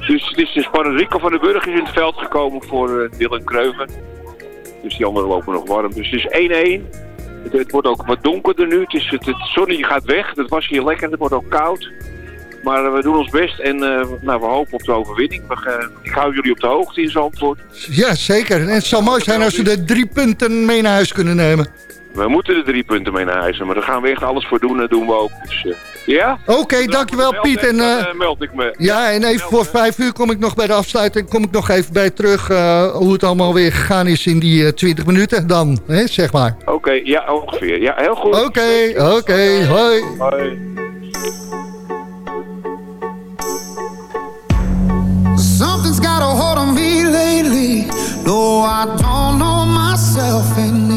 Dus het is spannend. Rico van den Burg is in het veld gekomen voor Dylan Kreugen. Dus die anderen lopen nog warm. Dus het is 1-1. Het, het, wordt ook wat donkerder nu. Het, is, het, het zonnetje gaat weg. Het was hier lekker. Het wordt ook koud. Maar we doen ons best en uh, nou, we hopen op de overwinning. We, uh, ik hou jullie op de hoogte in Zandvoort. Ja, zeker. En het zou mooi zijn als we de drie punten mee naar huis kunnen nemen. we moeten er drie punten mee naar huis. Maar daar gaan we echt alles voor doen. Dat doen we ook. Dus, eh, ja? Oké, dankjewel Piet. En, dan eh, meld ik me. ja, en even voor vijf uur kom ik nog bij de afsluiting. Kom ik nog even bij terug eh, hoe het allemaal weer gegaan is in die eh, 20 minuten dan, hè, zeg maar. Oké, ja, ongeveer. Ja, heel goed. Oké, oké, hoi. Hoi. Something's got a hold on me lately. No, I don't know myself anymore.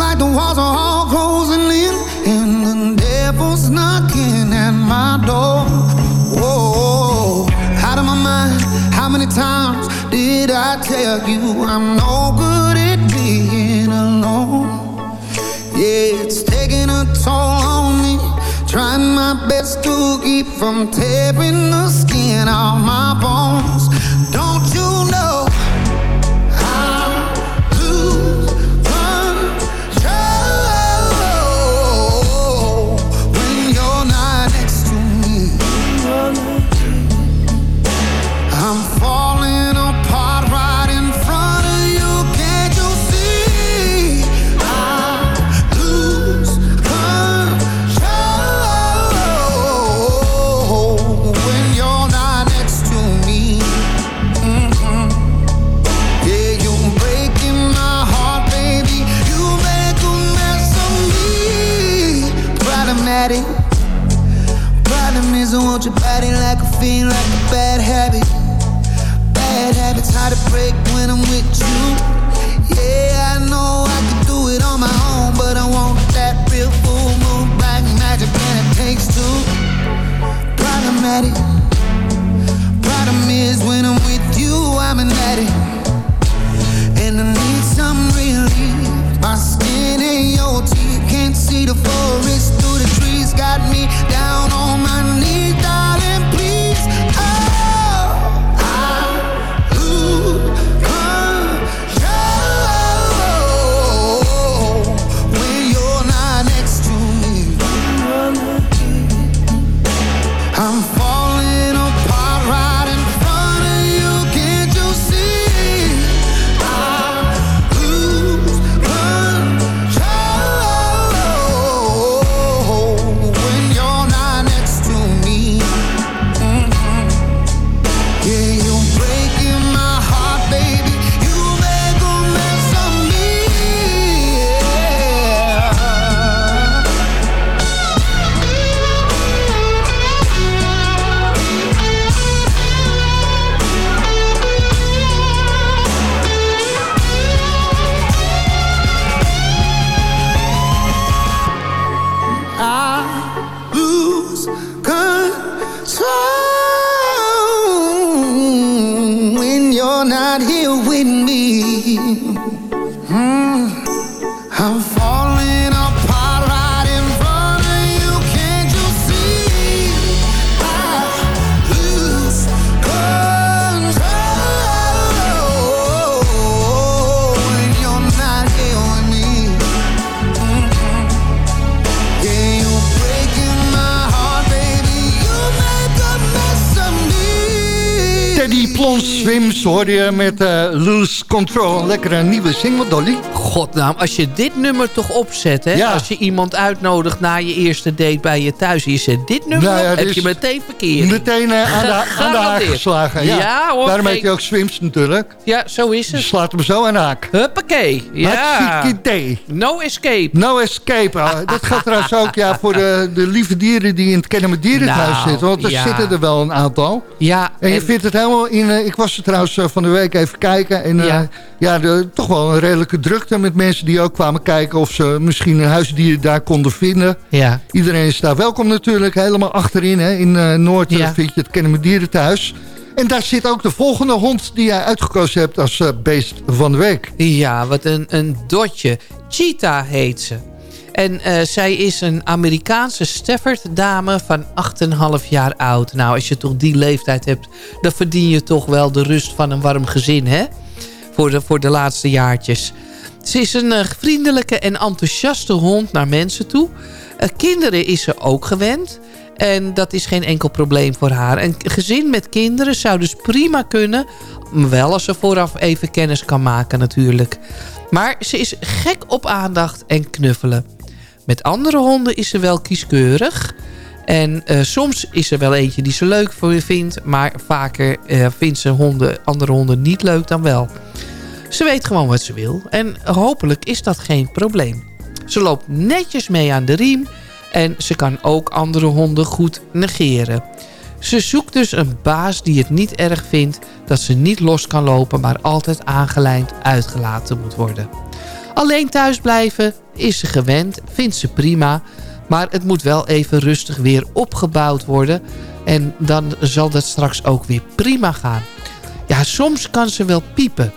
Like the walls are all closing in, and the devil's knocking at my door. Whoa, out of my mind. How many times did I tell you I'm no good at being alone? Yeah, it's taking a toll on me. Trying my best to keep from tearing the skin off my bones. Hoorde je met eh, Loose Control. Lekker een nieuwe single, Dolly. God, nou, als je dit nummer toch opzet, hè? Ja. Als je iemand uitnodigt na je eerste date bij je thuis... je zet dit nummer Nou ja, op, heb je meteen verkeerd. Meteen eh, aan, de, aan de haak geslagen. Ja, Ja, hoor, Daarom heet hij ook Swims natuurlijk. Ja, zo is Je het. slaat hem zo aan de haak. Huppakee. Ja. Idee. No escape. No escape. Ah, dat geldt trouwens ook ja, voor de, de lieve dieren die in het Kennemer Dierenhuis Nou, zitten. Want er ja. zitten er wel een aantal. Ja, En je en- vindt het helemaal in... eh, ik was er trouwens van de week even kijken. En eh, Ja. ja, de, toch wel een redelijke drukte met mensen die ook kwamen kijken... of ze misschien een huisdier daar konden vinden. ja. Iedereen is daar welkom natuurlijk. Helemaal achterin hè. in eh, Noord eh, Ja. vind je het Kennemer Dierenthuis. En daar zit ook de volgende hond die jij uitgekozen hebt als beest van de week. Ja, wat een, een dotje. Cheetah heet ze. En eh, zij is een Amerikaanse Stafford-dame van 8,5 jaar oud. Nou, als je toch die leeftijd hebt... dan verdien je toch wel de rust van een warm gezin, hè? Voor de, voor de laatste jaartjes. Ze is een eh, vriendelijke en enthousiaste hond naar mensen toe. Eh, kinderen is ze ook gewend. En dat is geen enkel probleem voor haar. Een gezin met kinderen zou dus prima kunnen. Wel als ze vooraf even kennis kan maken natuurlijk. Maar ze is gek op aandacht en knuffelen. Met andere honden is ze wel kieskeurig. En uh, soms is er wel eentje die ze leuk voor je vindt. Maar vaker uh, vindt ze honden, andere honden niet leuk dan wel. Ze weet gewoon wat ze wil. En hopelijk is dat geen probleem. Ze loopt netjes mee aan de riem. En ze kan ook andere honden goed negeren. Ze zoekt dus een baas die het niet erg vindt dat ze niet los kan lopen... maar altijd aangelijnd uitgelaten moet worden. Alleen thuis blijven is ze gewend, vindt ze prima... maar het moet wel even rustig weer opgebouwd worden... en dan zal dat straks ook weer prima gaan. Ja, soms kan ze wel piepen...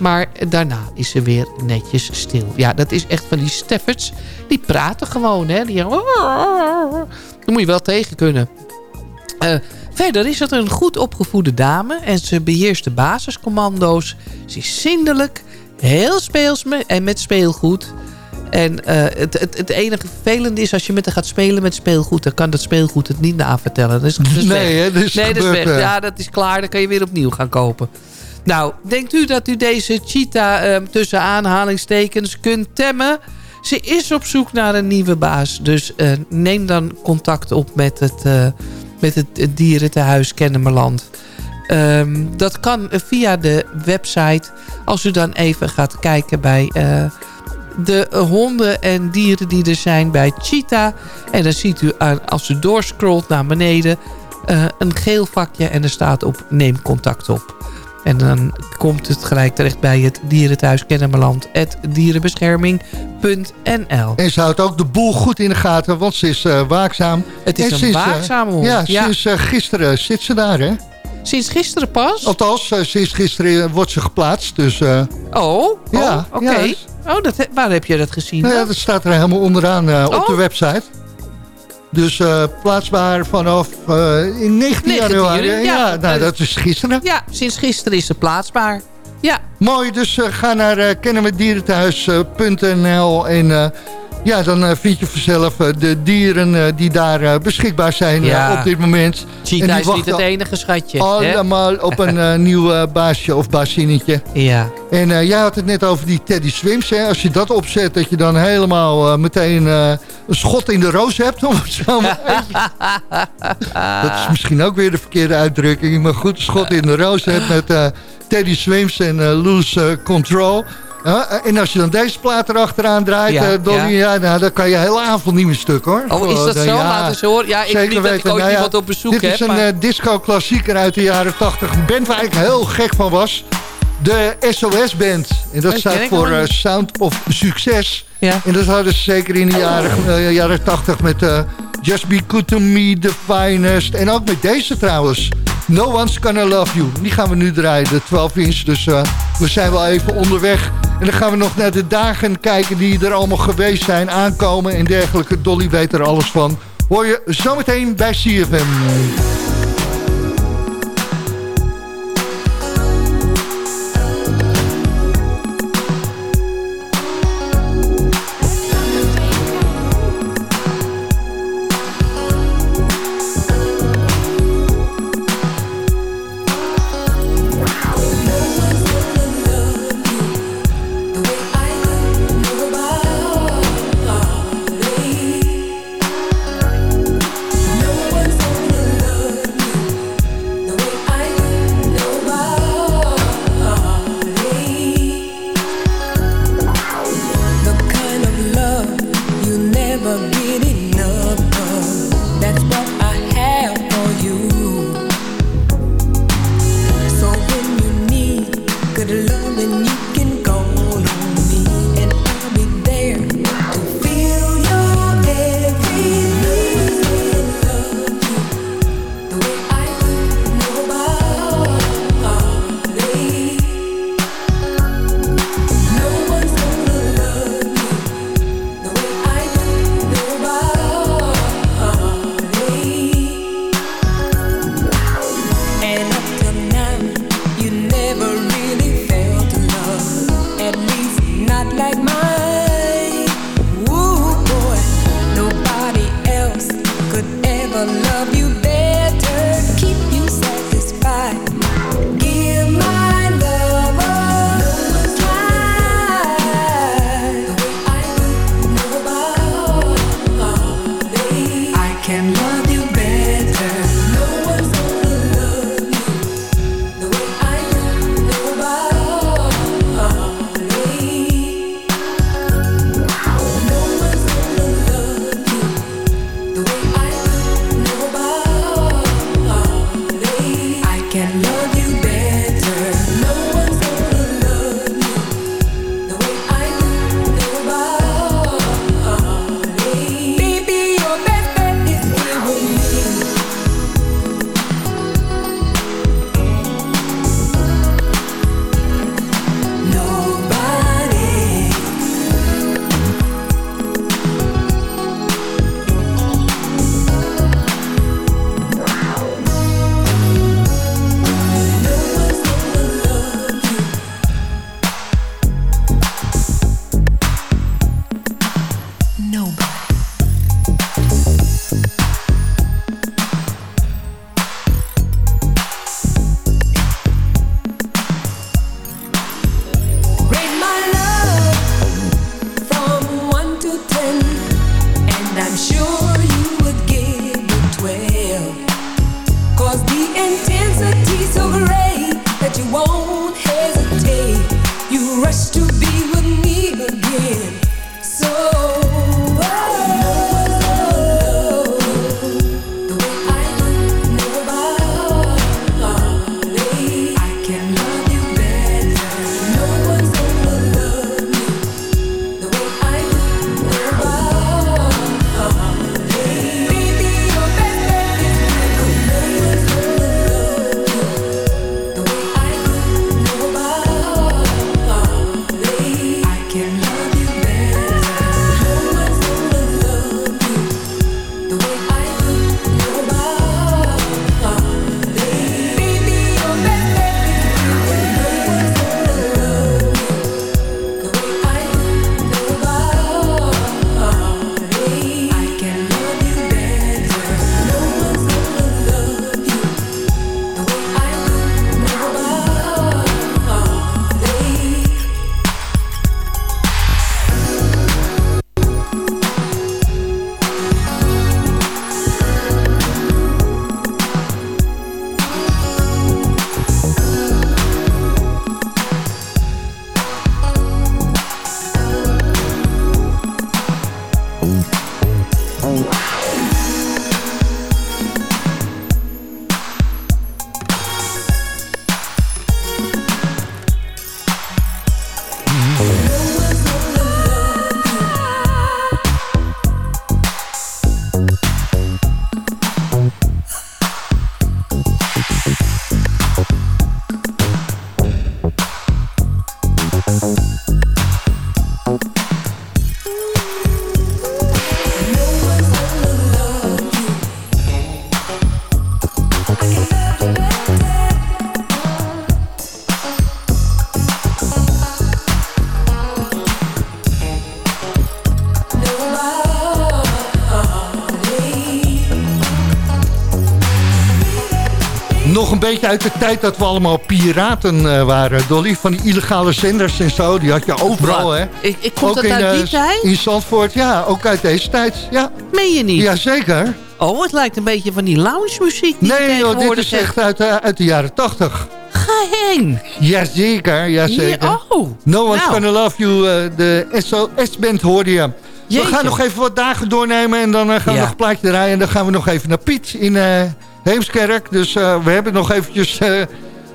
Maar daarna is ze weer netjes stil. Ja, dat is echt van die Steffords. Die praten gewoon, hè. Die... Daar moet je wel tegen kunnen. Uh, verder is het een goed opgevoede dame. En ze beheerst de basiscommando's. Ze is zindelijk. Heel speels en met speelgoed. En uh, het, het, het, enige vervelende is als je met haar gaat spelen met speelgoed... dan kan dat speelgoed het niet navertellen. Dat is nee, hè, is, nee, dat is weg. uh... Ja, dat is klaar. Dan kan je weer opnieuw gaan kopen. Nou, denkt u dat u deze cheetah uh, tussen aanhalingstekens kunt temmen? Ze is op zoek naar een nieuwe baas. Dus uh, neem dan contact op met het, met het, het dierentehuis Kennemerland. Um, dat kan via de website. Als u dan even gaat kijken bij de honden en dieren die er zijn bij Cheetah. En dan ziet u als u doorscrollt naar beneden een geel vakje. En er staat op neem contact op. En dan komt het gelijk terecht bij het dierenthuis Kennemerland. dierenbescherming.nl En ze houdt ook de boel goed in de gaten, want ze is uh, waakzaam. Het is en een waakzame hond. Ja, ja, sinds uh, gisteren zit ze daar, hè? Sinds gisteren pas? Althans, uh, sinds gisteren wordt ze geplaatst. Dus, oh, ja, oké. Okay. Ja, oh, dat, waar heb je dat gezien? Nou ja, dat staat er helemaal onderaan oh. op de website. Dus uh, plaatsbaar vanaf uh, in 19 januari. Ja, ja nou, dat is gisteren. Ja, sinds gisteren is ze plaatsbaar. Ja. Mooi, dus uh, ga naar uh, kennenwedierenthuis.nl en ja, dan vind je vanzelf de dieren die daar beschikbaar zijn ja. op dit moment. Cheetah is niet het enige schatje. Allemaal hè? op een nieuw baasje of baasinnetje. Ja. En jij had het net over die Teddy Swims. Hè? Als je dat opzet, dat je dan helemaal meteen een schot in de roos hebt. Om het zo maar dat is misschien ook weer de verkeerde uitdrukking. Maar goed, schot in de roos hebt met Teddy Swims en Loose Control. En als je dan deze plaat erachteraan draait, ja, Donnie, ja. ja nou, dan kan je hele avond niet meer stuk hoor. Oh, is dat zo? ja, Laat eens horen. Ja, ik zeker niet dat ik ooit nou, iemand op bezoek dit heb. Dit is een maar... disco-klassieker uit de jaren 80. Een band waar ik heel gek van was. De SOS-band. En dat Dat staat voor uh, niet. Sound of Succes. Ja. En dat hadden ze zeker in de jaren, uh, jaren 80 met uh, Just Be Good To Me, The Finest. En ook met deze trouwens. No One's Gonna Love You. Die gaan we nu draaien, de 12 inch. Dus uh, we zijn wel even onderweg. En dan gaan we nog naar de dagen kijken die er allemaal geweest zijn, aankomen en dergelijke. Dolly weet er alles van. Hoor je zometeen bij CFM. Beetje uit de tijd dat we allemaal piraten eh, waren. Dolly, van die illegale zenders en zo. Die had je overal, Wat? hè? Ik, ik kom Ook dat in, uit die eh, tijd? In Zandvoort, ja. Ook uit deze tijd, ja. Meen je niet? Jazeker. Oh, het lijkt een beetje van die lounge muziek die Nee, joh, dit is echt uit, eh, uit de jaren tachtig. Ga heen. Jazeker, jazeker. Ja, oh. No One's Nou. Gonna Love You, eh, de SOS-band hoorde je. We gaan nog even wat dagen doornemen en dan gaan we nog een plaatje draaien. En dan gaan we nog even naar Piet in Heemskerk. Dus eh, we hebben nog eventjes eh, eh,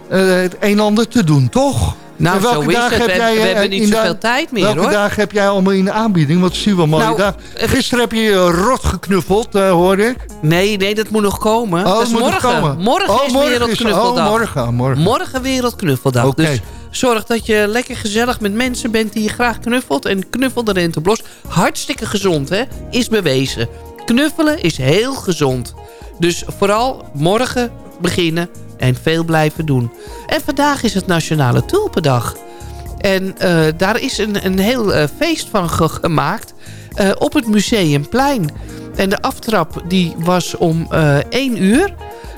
het een en ander te doen, toch? Nou, En welke zo is dagen het. heb We, jij, we hebben niet zoveel tijd meer, Welke hoor. dagen heb jij allemaal in de aanbieding? Want zie wel mooie Nou, Gisteren heb je je rot geknuffeld, eh, hoorde ik. Nee, nee, dat moet nog komen. Oh, dat is morgen. komen. Morgen Oh, is morgen is- Wereldknuffeldag. oh, morgen, morgen. Morgen Wereldknuffeldag. Dus zorg dat je lekker gezellig met mensen bent die je graag knuffelt. En knuffel de renteblos. Hartstikke gezond, hè? Is bewezen. Knuffelen is heel gezond. Dus vooral morgen beginnen en veel blijven doen. En vandaag is het Nationale Tulpendag. En eh, daar is een, een heel eh, feest van ge- gemaakt eh, op het Museumplein. En de aftrap die was om eh 1 uur.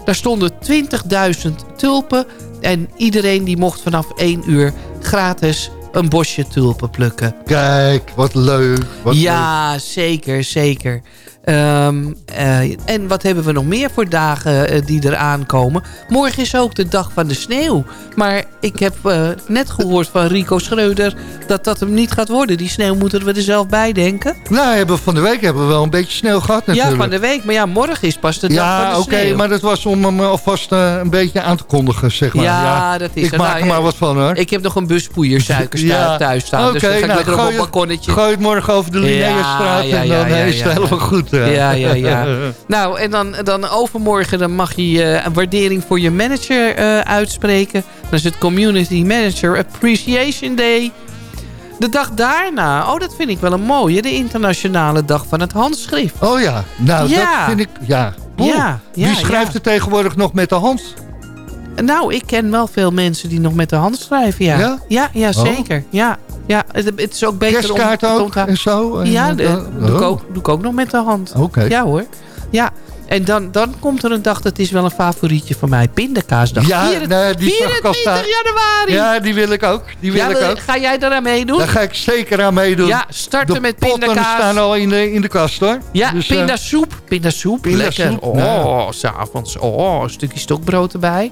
Daar stonden 20.000 tulpen. En iedereen die mocht vanaf 1 uur gratis een bosje tulpen plukken. Kijk, wat leuk. Wat leuk. ja, zeker, zeker. Ehm, eh, en wat hebben we nog meer voor dagen eh, die eraan komen? Morgen is ook de dag van de sneeuw. Maar ik heb eh, net gehoord van Rico Schreuder... dat dat hem niet gaat worden. Die sneeuw moeten we er zelf bij denken. Nou, hebben we van de week hebben we wel een beetje sneeuw gehad natuurlijk. Ja, van de week. Maar ja, morgen is pas de dag Ja, van de oké, sneeuw. maar dat was om hem alvast een beetje aan te kondigen, zeg maar. Ja, dat is Ik maak Nou, er maar ja, wat van, hoor. Ik heb nog een buspoeier Ja. thuis staan. dus Oké, dan ga ik nou, lekker op een balkonnetje. Gooi het morgen over de Linnaeusstraat Ja, ja, en dan ja, ja, is het ja. helemaal goed. Ja, ja, ja. nou, en dan, dan overmorgen dan mag je eh, een waardering voor je manager eh, uitspreken. Dat is het Community Manager Appreciation Day. De dag daarna, oh dat vind ik wel een mooie, de internationale dag van het handschrift. Oh ja, nou Ja. dat vind ik, ja. Oeh, Ja, ja, Wie schrijft er tegenwoordig nog met de hand? Nou, ik ken wel veel mensen die nog met de hand schrijven, ja. Ja? Ja, ja, Oh. zeker. Ja, ja het, het is ook beter Kerstkaart om... ook en zo? En, Ja, eh, de- dan- doe, ik oh, ook, doe ik ook nog met de hand. Oké. Ja hoor. Ja. En dan, dan komt er een dag, dat is wel een favorietje van mij. Pindakaasdag. Ja, Vier- nee, die zag ik al 24 staan. januari. Ja, die wil ik ook. Die wil Ja, ik ook. Ga jij daaraan meedoen? Daar ga ik zeker aan meedoen. Ja, starten de met pindakaas. staan al in de, in de kast hoor. Ja, Dus, eh, pindasoep. Pindasoep. pindasoep, Lekker. Oh, s'avonds. Oh, een stukje stokbrood erbij.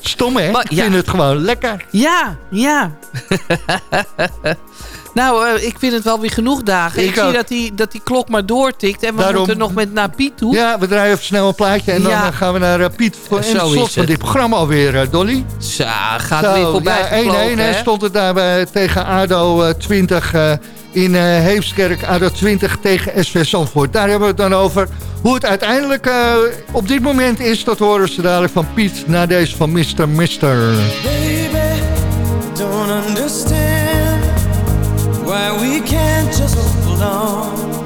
Stom hè? Maar- ik vind het gewoon lekker. Ja, ja. Nou, eh, ik vind het wel weer genoeg dagen. Ik, Ik zie dat die, dat die klok maar doortikt. En we Daarom- moeten nog met naar Piet toe. Ja, we draaien even snel een plaatje en dan Ja. eh, gaan we naar eh, Piet voor Zo het slot van dit programma alweer, Dolly. Zo, gaat Zo, weer voorbij ja, 1-1 gevlogen, hè, hè? stond het daar bij, tegen ADO eh, 20 eh, in Heemskerk. ADO 20 tegen SV Zandvoort. Daar hebben we het dan over. Hoe het uiteindelijk eh, op dit moment is, dat horen ze dadelijk van Piet... na deze van Mr. Mister. Don't understand why we can't just on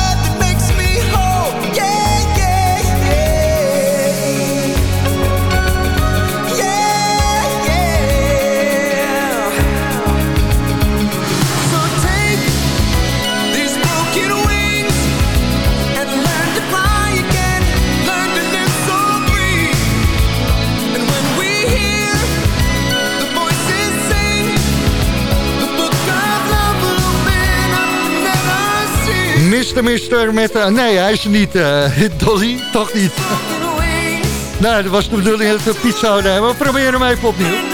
Mr. Mister met... eh, nee, hij is er niet, eh, Dolly. Toch niet. Nou, dat was de bedoeling dat we Piet zouden hebben. We proberen hem even opnieuw.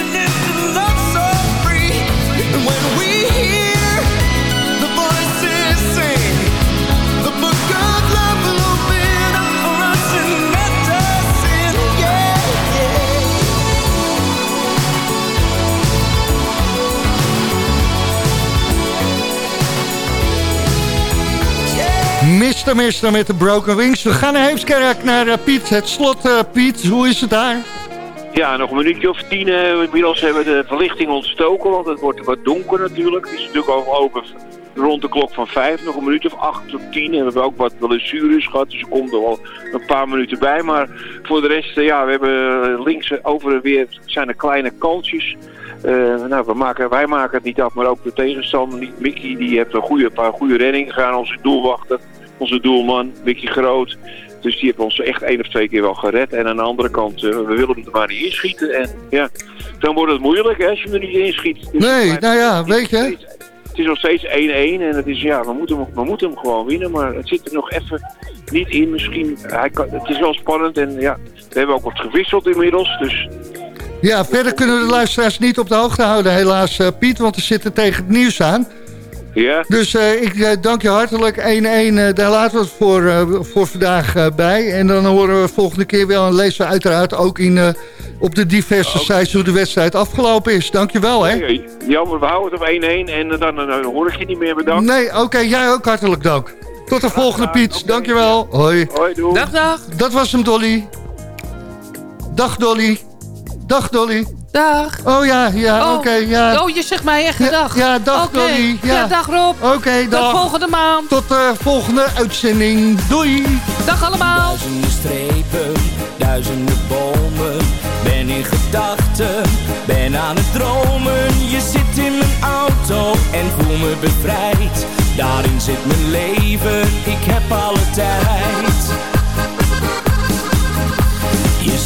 Mr. Mister met de Broken Wings. We gaan naar Heemskerk, naar eh, Piet. Het slot, eh, Piet. Hoe is het daar? Ja, nog een minuutje of tien. eh, inmiddels hebben we de verlichting ontstoken, want het wordt wat donker natuurlijk. Het is natuurlijk al over rond de klok van vijf, nog een minuut of acht tot tien. En we hebben ook wat blessures gehad, dus er komt er wel een paar minuten bij. Maar voor de rest, ja, we hebben links over en weer zijn er kleine kansjes. Nou, we maken, wij maken het niet af, maar ook de tegenstander niet. Mickey die heeft een goede, paar goede reddingen gedaan, onze doelwachter, onze doelman, Mickey Groot. Dus die heeft ons echt één of twee keer wel gered. En aan de andere kant, eh, we willen hem er maar niet inschieten. En ja, dan wordt het moeilijk hè, als je hem er niet inschiet. Dus Nee, maar- nou ja, weet je. Het is nog steeds 1-1 en het is, ja, we moeten, hem- we moeten hem gewoon winnen. Maar het zit er nog even niet in. Misschien, hij kan, het is wel spannend en ja, we hebben ook wat gewisseld inmiddels. Dus Ja, verder kunnen we de luisteraars niet op de hoogte houden helaas, eh, Piet. Want we zitten tegen het nieuws aan. Ja, Dus eh, ik eh, dank je hartelijk. 1-1, eh, daar laten we het voor, eh, voor vandaag eh, bij. En dan horen we volgende keer wel en lezen we uiteraard ook in, eh, op de diverse sites hoe de wedstrijd afgelopen is. Dank je wel, hè? Ja, jammer, we houden het op 1-1 en dan, dan, hoor ik je niet meer bedankt. Nee, oké, jij ook hartelijk dank. Tot de volgende, Piet. Dank je wel. Hoi. Hoi, doei. Dag, dag. Dat was hem, Dolly. Dag, Dolly. Dag, Dolly. Dag. Oh ja, ja, Oh. oké, ja. Oh, je zegt mij echt Ja, dag. ja, dag, Oké. Dolly, ja. dag Rob. Oké, Tot dag. volgende maand. Tot de volgende uitzending. Doei. Dag allemaal. Duizenden strepen, duizenden bomen. Ben in gedachten, ben aan het dromen. Je zit in mijn auto en voel me bevrijd. Daarin zit mijn leven, ik heb alle tijd.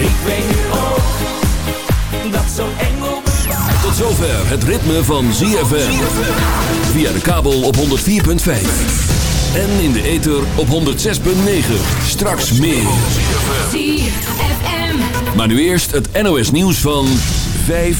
Ik weet nu ook, dat zo'n engel Tot zover het ritme van ZFM. Via de kabel op 104.5. En in de ether op 106.9. Straks meer. ZFM. Maar nu eerst het NOS nieuws van 5